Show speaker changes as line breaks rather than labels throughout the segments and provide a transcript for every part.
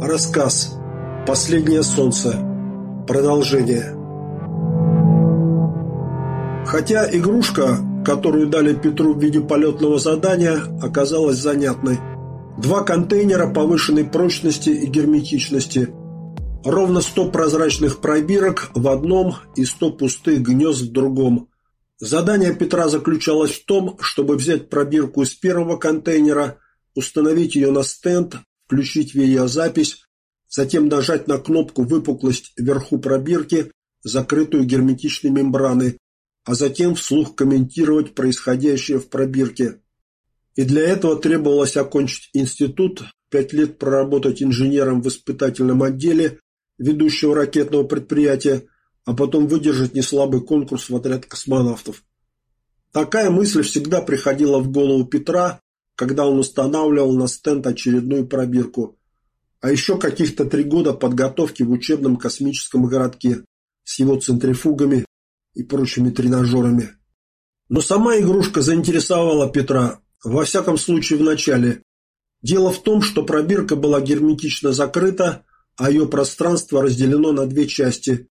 Рассказ «Последнее солнце». Продолжение. Хотя игрушка, которую дали Петру в виде полетного задания, оказалась занятной. Два контейнера повышенной прочности и герметичности. Ровно 100 прозрачных пробирок в одном и 100 пустых гнезд в другом. Задание Петра заключалось в том, чтобы взять пробирку из первого контейнера, установить ее на стенд, включить видеозапись, затем нажать на кнопку «Выпуклость» вверху пробирки, закрытую герметичной мембраной, а затем вслух комментировать происходящее в пробирке. И для этого требовалось окончить институт, пять лет проработать инженером в испытательном отделе ведущего ракетного предприятия, а потом выдержать неслабый конкурс в отряд космонавтов. Такая мысль всегда приходила в голову Петра, когда он устанавливал на стенд очередную пробирку. А еще каких-то три года подготовки в учебном космическом городке с его центрифугами и прочими тренажерами. Но сама игрушка заинтересовала Петра, во всяком случае в начале. Дело в том, что пробирка была герметично закрыта, а ее пространство разделено на две части.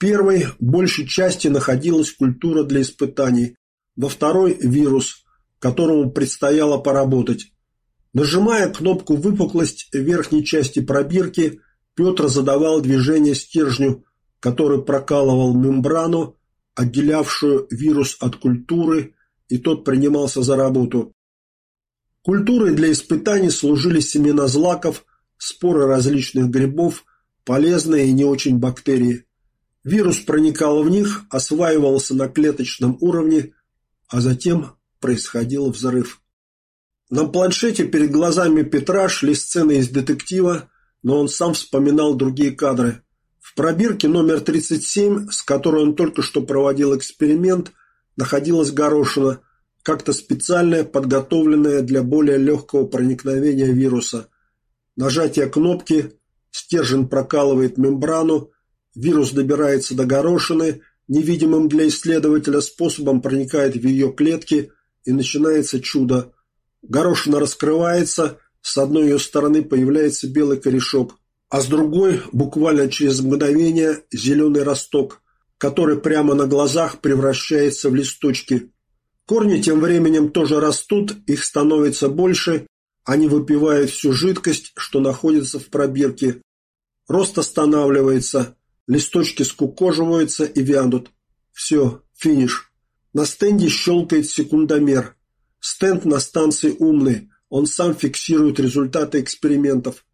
Первой большей части находилась культура для испытаний, во второй – вирус, которому предстояло поработать. Нажимая кнопку «Выпуклость» верхней части пробирки, Петр задавал движение стержню, который прокалывал мембрану, отделявшую вирус от культуры, и тот принимался за работу. Культурой для испытаний служили семена злаков, споры различных грибов, полезные и не очень бактерии. Вирус проникал в них, осваивался на клеточном уровне, а затем происходил взрыв. На планшете перед глазами Петра шли сцены из детектива, но он сам вспоминал другие кадры. В пробирке номер 37, с которой он только что проводил эксперимент, находилась горошина, как-то специальная, подготовленная для более легкого проникновения вируса. Нажатие кнопки, стержень прокалывает мембрану, вирус добирается до горошины, невидимым для исследователя способом проникает в ее клетки и начинается чудо. Горошина раскрывается, с одной ее стороны появляется белый корешок, а с другой, буквально через мгновение, зеленый росток, который прямо на глазах превращается в листочки. Корни тем временем тоже растут, их становится больше, они выпивают всю жидкость, что находится в пробирке. Рост останавливается, листочки скукоживаются и вянут. Все, финиш. На стенде щелкает секундомер. Стенд на станции умный, он сам фиксирует результаты экспериментов.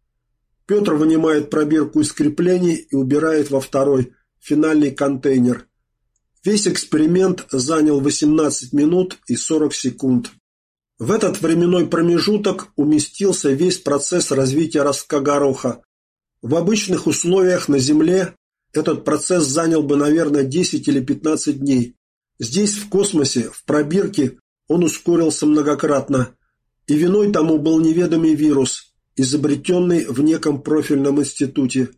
Петр вынимает пробирку из креплений и убирает во второй, финальный контейнер. Весь эксперимент занял 18 минут и 40 секунд. В этот временной промежуток уместился весь процесс развития ростка гороха. В обычных условиях на Земле этот процесс занял бы, наверное, 10 или 15 дней. Здесь, в космосе, в пробирке, он ускорился многократно. И виной тому был неведомый вирус, изобретенный в неком профильном институте.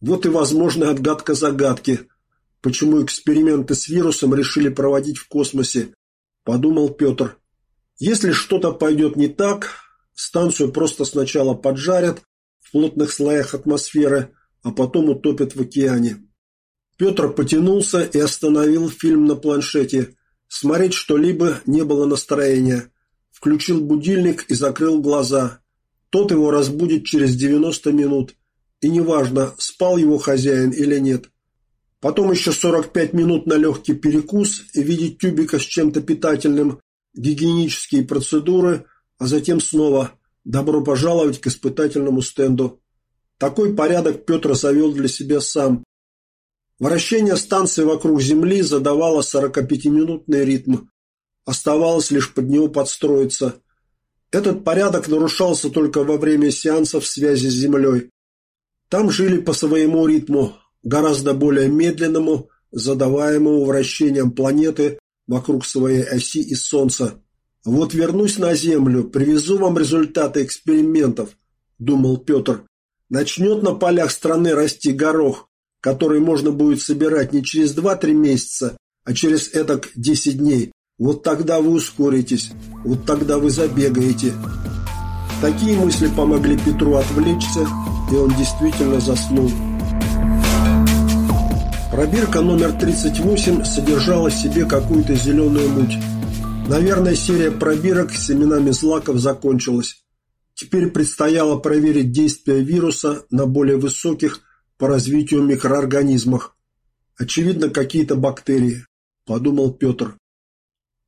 Вот и возможная отгадка загадки, почему эксперименты с вирусом решили проводить в космосе, подумал Петр. Если что-то пойдет не так, станцию просто сначала поджарят в плотных слоях атмосферы, а потом утопят в океане. Петр потянулся и остановил фильм на планшете. Смотреть что-либо не было настроения. Включил будильник и закрыл глаза. Тот его разбудит через 90 минут. И неважно, спал его хозяин или нет. Потом еще 45 минут на легкий перекус и видеть тюбика с чем-то питательным, гигиенические процедуры, а затем снова «добро пожаловать к испытательному стенду». Такой порядок Петр завел для себя сам. Вращение станции вокруг Земли задавало 45-минутный ритм. Оставалось лишь под него подстроиться. Этот порядок нарушался только во время сеансов связи с Землей. Там жили по своему ритму, гораздо более медленному, задаваемому вращением планеты вокруг своей оси и Солнца. «Вот вернусь на Землю, привезу вам результаты экспериментов», – думал Петр. «Начнет на полях страны расти горох, который можно будет собирать не через 2-3 месяца, а через этак 10 дней. Вот тогда вы ускоритесь, вот тогда вы забегаете. Такие мысли помогли Петру отвлечься, и он действительно заснул. Пробирка номер 38 содержала в себе какую-то зеленую муть. Наверное, серия пробирок с семенами злаков закончилась. Теперь предстояло проверить действие вируса на более высоких по развитию микроорганизмах. Очевидно, какие-то бактерии, подумал Петр.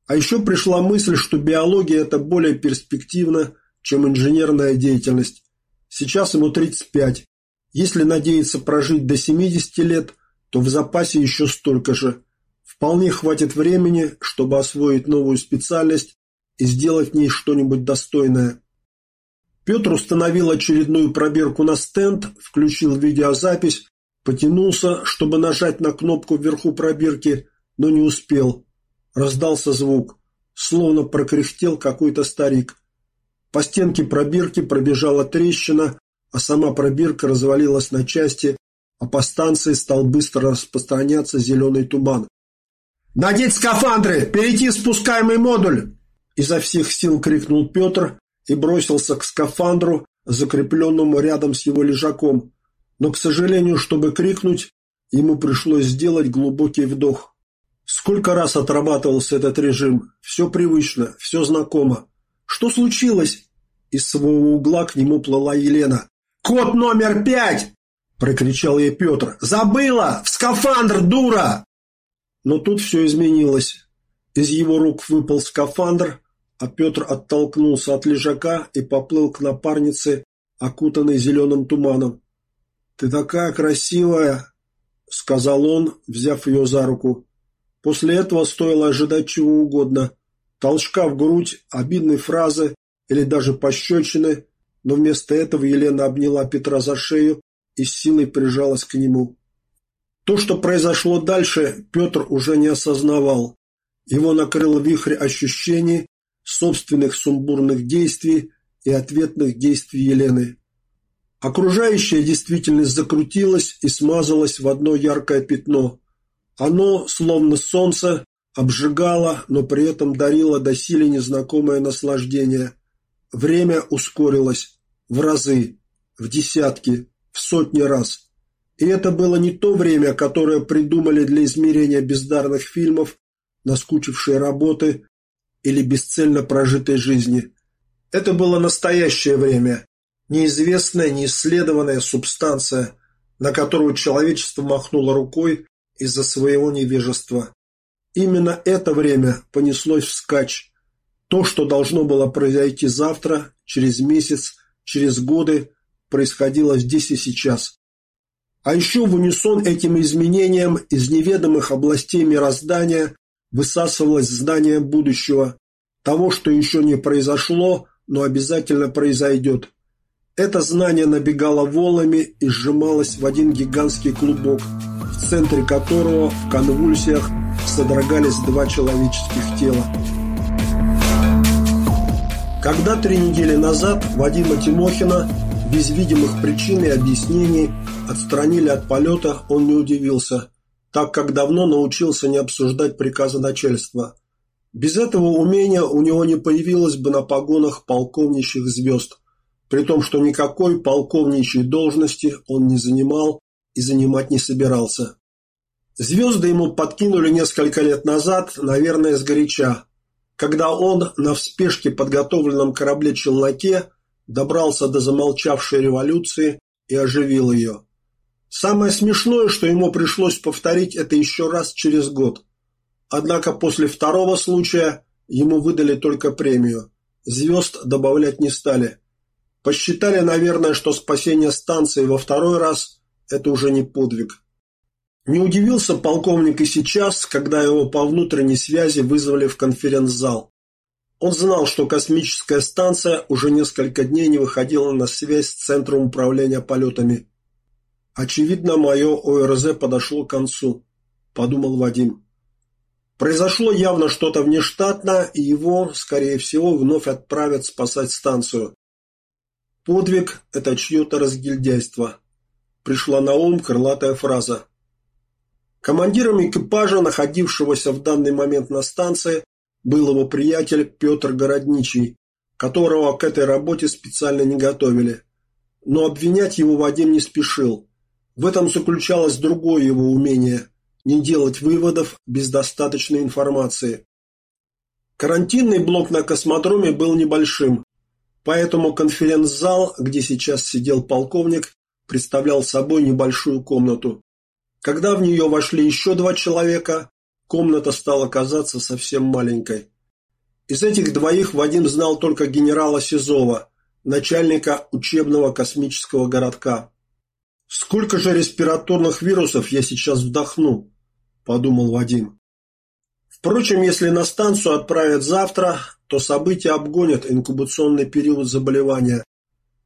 А еще пришла мысль, что биология – это более перспективно, чем инженерная деятельность. Сейчас ему 35. Если надеяться прожить до 70 лет, то в запасе еще столько же. Вполне хватит времени, чтобы освоить новую специальность и сделать в ней что-нибудь достойное. Петр установил очередную пробирку на стенд, включил видеозапись, потянулся, чтобы нажать на кнопку вверху пробирки, но не успел. Раздался звук, словно прокряхтел какой-то старик. По стенке пробирки пробежала трещина, а сама пробирка развалилась на части, а по станции стал быстро распространяться зеленый туман. «Надеть скафандры! Перейти спускаемый модуль!» Изо всех сил крикнул Петр, и бросился к скафандру, закрепленному рядом с его лежаком. Но, к сожалению, чтобы крикнуть, ему пришлось сделать глубокий вдох. Сколько раз отрабатывался этот режим. Все привычно, все знакомо. Что случилось? Из своего угла к нему плыла Елена. «Код номер пять!» – прокричал ей Петр. «Забыла! В скафандр, дура!» Но тут все изменилось. Из его рук выпал скафандр, а Петр оттолкнулся от лежака и поплыл к напарнице, окутанной зеленым туманом. «Ты такая красивая!» — сказал он, взяв ее за руку. После этого стоило ожидать чего угодно. Толчка в грудь, обидной фразы или даже пощечины, но вместо этого Елена обняла Петра за шею и с силой прижалась к нему. То, что произошло дальше, Петр уже не осознавал. Его накрыл вихрь ощущений, собственных сумбурных действий и ответных действий Елены. Окружающая действительность закрутилась и смазалась в одно яркое пятно. Оно, словно солнце, обжигало, но при этом дарило доселе незнакомое наслаждение. Время ускорилось в разы, в десятки, в сотни раз. И это было не то время, которое придумали для измерения бездарных фильмов, наскучившие работы или бесцельно прожитой жизни. Это было настоящее время, неизвестная, неисследованная субстанция, на которую человечество махнуло рукой из-за своего невежества. Именно это время понеслось вскачь. То, что должно было произойти завтра, через месяц, через годы, происходило здесь и сейчас. А еще в унисон этим изменениям из неведомых областей мироздания высасывалось знание будущего, того, что еще не произошло, но обязательно произойдет. Это знание набегало волнами и сжималось в один гигантский клубок, в центре которого в конвульсиях содрогались два человеческих тела. Когда три недели назад Вадима Тимохина без видимых причин и объяснений отстранили от полета, он не удивился – так как давно научился не обсуждать приказы начальства. Без этого умения у него не появилось бы на погонах полковничьих звезд, при том, что никакой полковничьей должности он не занимал и занимать не собирался. Звезды ему подкинули несколько лет назад, наверное, сгоряча, когда он на в спешке подготовленном корабле-челноке добрался до замолчавшей революции и оживил ее. Самое смешное, что ему пришлось повторить это еще раз через год. Однако после второго случая ему выдали только премию. Звезд добавлять не стали. Посчитали, наверное, что спасение станции во второй раз – это уже не подвиг. Не удивился полковник и сейчас, когда его по внутренней связи вызвали в конференц-зал. Он знал, что космическая станция уже несколько дней не выходила на связь с Центром управления полетами. Очевидно, мое ОРЗ подошло к концу, подумал Вадим. Произошло явно что-то внештатно, и его, скорее всего, вновь отправят спасать станцию. Подвиг – это чье-то разгильдяйство. Пришла на ум крылатая фраза. Командиром экипажа, находившегося в данный момент на станции, был его приятель Петр Городничий, которого к этой работе специально не готовили. Но обвинять его Вадим не спешил. В этом заключалось другое его умение – не делать выводов без достаточной информации. Карантинный блок на космодроме был небольшим, поэтому конференц-зал, где сейчас сидел полковник, представлял собой небольшую комнату. Когда в нее вошли еще два человека, комната стала казаться совсем маленькой. Из этих двоих Вадим знал только генерала Сизова, начальника учебного космического городка. «Сколько же респираторных вирусов я сейчас вдохну?» – подумал Вадим. Впрочем, если на станцию отправят завтра, то события обгонят инкубационный период заболевания.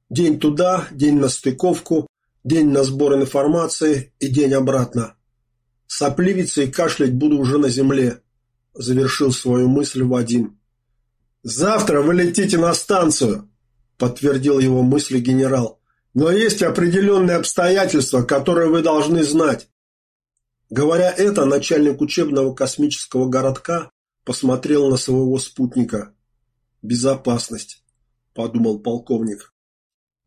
День туда, день на стыковку, день на сбор информации и день обратно. Сопливиться и кашлять буду уже на земле, завершил свою мысль Вадим. «Завтра вы летите на станцию», – подтвердил его мысли генерал. «Но есть определенные обстоятельства, которые вы должны знать. Говоря это, начальник учебного космического городка посмотрел на своего спутника. «Безопасность», – подумал полковник.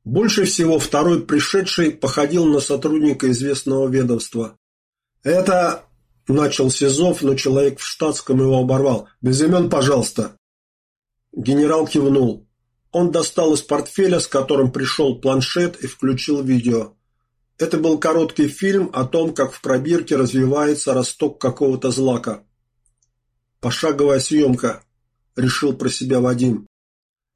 Больше всего второй пришедший походил на сотрудника известного ведомства. «Это...» – начал Сизов, но человек в штатском его оборвал. «Без имен, пожалуйста». Генерал кивнул. Он достал из портфеля, с которым пришел планшет, и включил видео. Это был короткий фильм о том, как в пробирке развивается росток какого-то злака. «Пошаговая съемка», – решил про себя Вадим.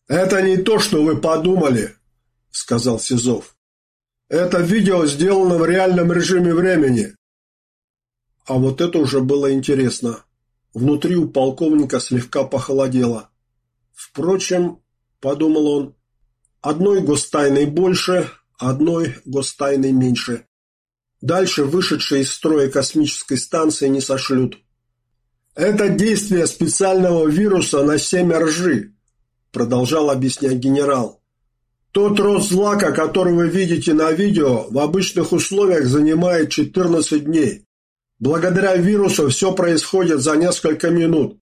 «Это не то, что вы подумали», – сказал Сизов. «Это видео сделано в реальном режиме времени». А вот это уже было интересно. Внутри у полковника слегка похолодело. Впрочем, подумал он, одной гостайной больше, одной гостайной меньше. Дальше вышедшие из строя космической станции не сошлют. «Это действие специального вируса на семя ржи», – продолжал объяснять генерал. «Тот рост злака, который вы видите на видео, в обычных условиях занимает 14 дней. Благодаря вирусу все происходит за несколько минут.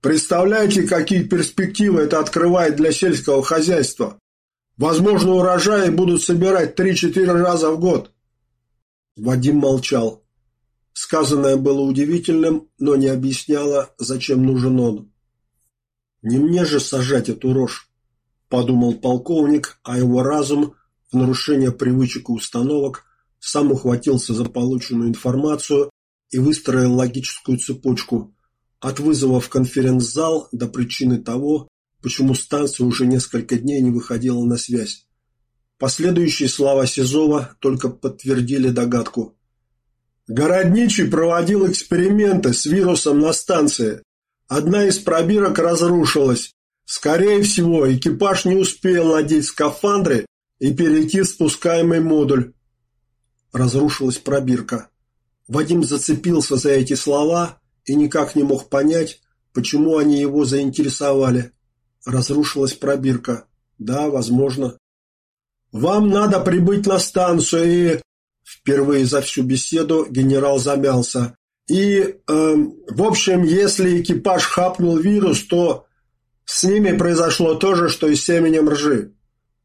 Представляете, какие перспективы это открывает для сельского хозяйства? Возможно, урожаи будут собирать три-четыре раза в год. Вадим молчал. Сказанное было удивительным, но не объясняло, зачем нужен он. «Не мне же сажать эту рожь», – подумал полковник, а его разум, в нарушение привычек и установок, сам ухватился за полученную информацию и выстроил логическую цепочку от вызова в конференц-зал до причины того, почему станция уже несколько дней не выходила на связь. Последующие слова Сизова только подтвердили догадку. Городничий проводил эксперименты с вирусом на станции. Одна из пробирок разрушилась. Скорее всего, экипаж не успел надеть скафандры и перейти в спускаемый модуль. Разрушилась пробирка. Вадим зацепился за эти слова и никак не мог понять, почему они его заинтересовали. Разрушилась пробирка. Да, возможно. «Вам надо прибыть на станцию и...» Впервые за всю беседу генерал замялся. «И, э, в общем, если экипаж хапнул вирус, то с ними произошло то же, что и с семенем ржи».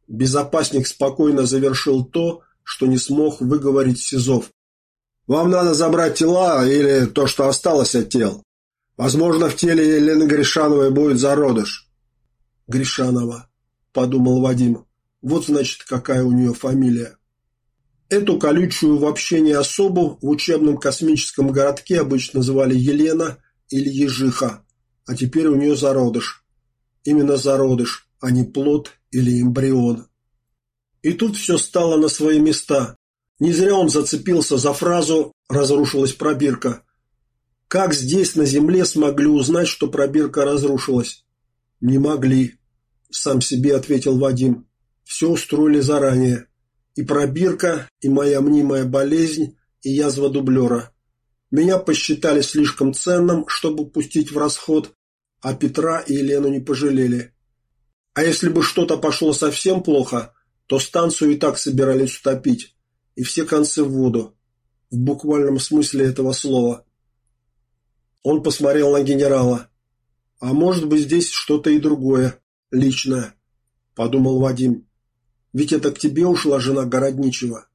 Безопасник спокойно завершил то, что не смог выговорить Сизов. «Вам надо забрать тела или то, что осталось от тел. Возможно, в теле Елены Гришановой будет зародыш. Гришанова, подумал Вадим. Вот значит, какая у нее фамилия. Эту колючую в общении особу в учебном космическом городке обычно звали Елена или Ежиха, а теперь у нее зародыш. Именно зародыш, а не плод или эмбрион. И тут все стало на свои места. Не зря он зацепился за фразу «разрушилась пробирка». Как здесь, на Земле, смогли узнать, что пробирка разрушилась? «Не могли», – сам себе ответил Вадим. «Все устроили заранее. И пробирка, и моя мнимая болезнь, и язва дублера. Меня посчитали слишком ценным, чтобы пустить в расход, а Петра и Елену не пожалели. А если бы что-то пошло совсем плохо, то станцию и так собирались утопить, и все концы в воду, в буквальном смысле этого слова». Он посмотрел на генерала. А может быть здесь что-то и другое, личное. – подумал Вадим. «Ведь это к тебе ушла жена Городничева».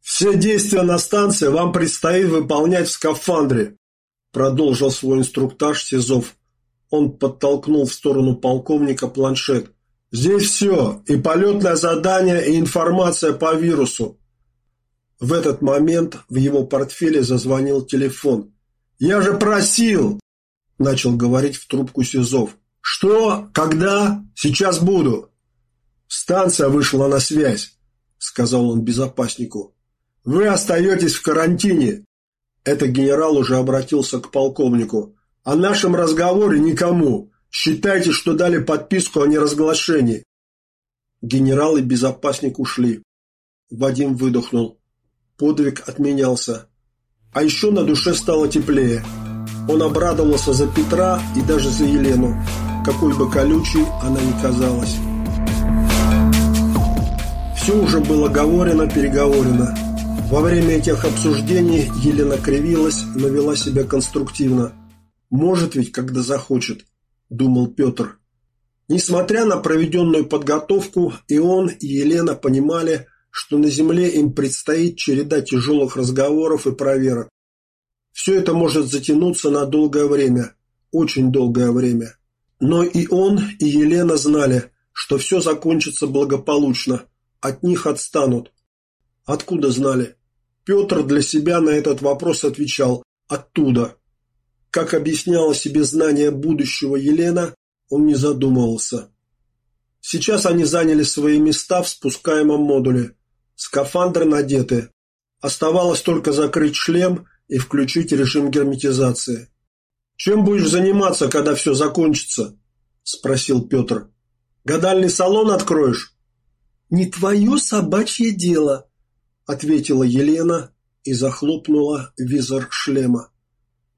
«Все действия на станции вам предстоит выполнять в скафандре», – продолжил свой инструктаж Сизов. Он подтолкнул в сторону полковника планшет. «Здесь все, и полетное задание, и информация по вирусу». В этот момент в его портфеле зазвонил телефон. «Я же просил!» – начал говорить в трубку Сизов. «Что? Когда? Сейчас буду!» «Станция вышла на связь», – сказал он безопаснику. «Вы остаетесь в карантине». Это генерал уже обратился к полковнику. «О нашем разговоре никому. Считайте, что дали подписку о неразглашении». Генерал и безопасник ушли. Вадим выдохнул. Подвиг отменялся. А еще на душе стало теплее. Он обрадовался за Петра и даже за Елену, какой бы колючей она ни казалась. Все уже было говорено-переговорено. Во время этих обсуждений Елена кривилась, но вела себя конструктивно. «Может ведь, когда захочет», – думал Петр. Несмотря на проведенную подготовку, и он, и Елена понимали, что на земле им предстоит череда тяжелых разговоров и проверок. Все это может затянуться на долгое время, очень долгое время. Но и он, и Елена знали, что все закончится благополучно, от них отстанут. Откуда знали? Петр для себя на этот вопрос отвечал «оттуда». Как объясняла себе знание будущего Елена, он не задумывался. Сейчас они заняли свои места в спускаемом модуле – Скафандры надеты. Оставалось только закрыть шлем и включить режим герметизации. «Чем будешь заниматься, когда все закончится?» – спросил Петр. «Гадальный салон откроешь?» «Не твое собачье дело», – ответила Елена и захлопнула визор шлема.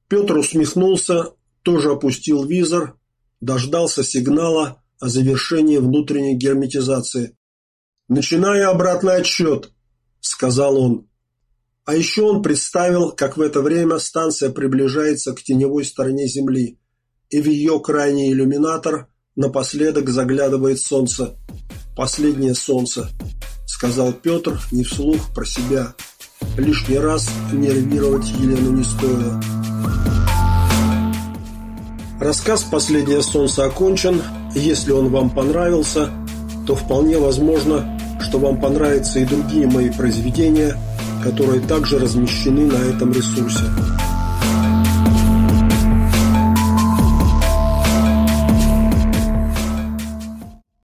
Петр усмехнулся, тоже опустил визор, дождался сигнала о завершении внутренней герметизации. «Начинаю обратный отсчет», – сказал он. А еще он представил, как в это время станция приближается к теневой стороне Земли, и в ее крайний иллюминатор напоследок заглядывает солнце. «Последнее солнце», – сказал Петр не вслух про себя. Лишний раз нервировать Елену не стоило. Рассказ «Последнее солнце» окончен. Если он вам понравился, то вполне возможно, что вам понравятся и другие мои произведения, которые также размещены на этом ресурсе.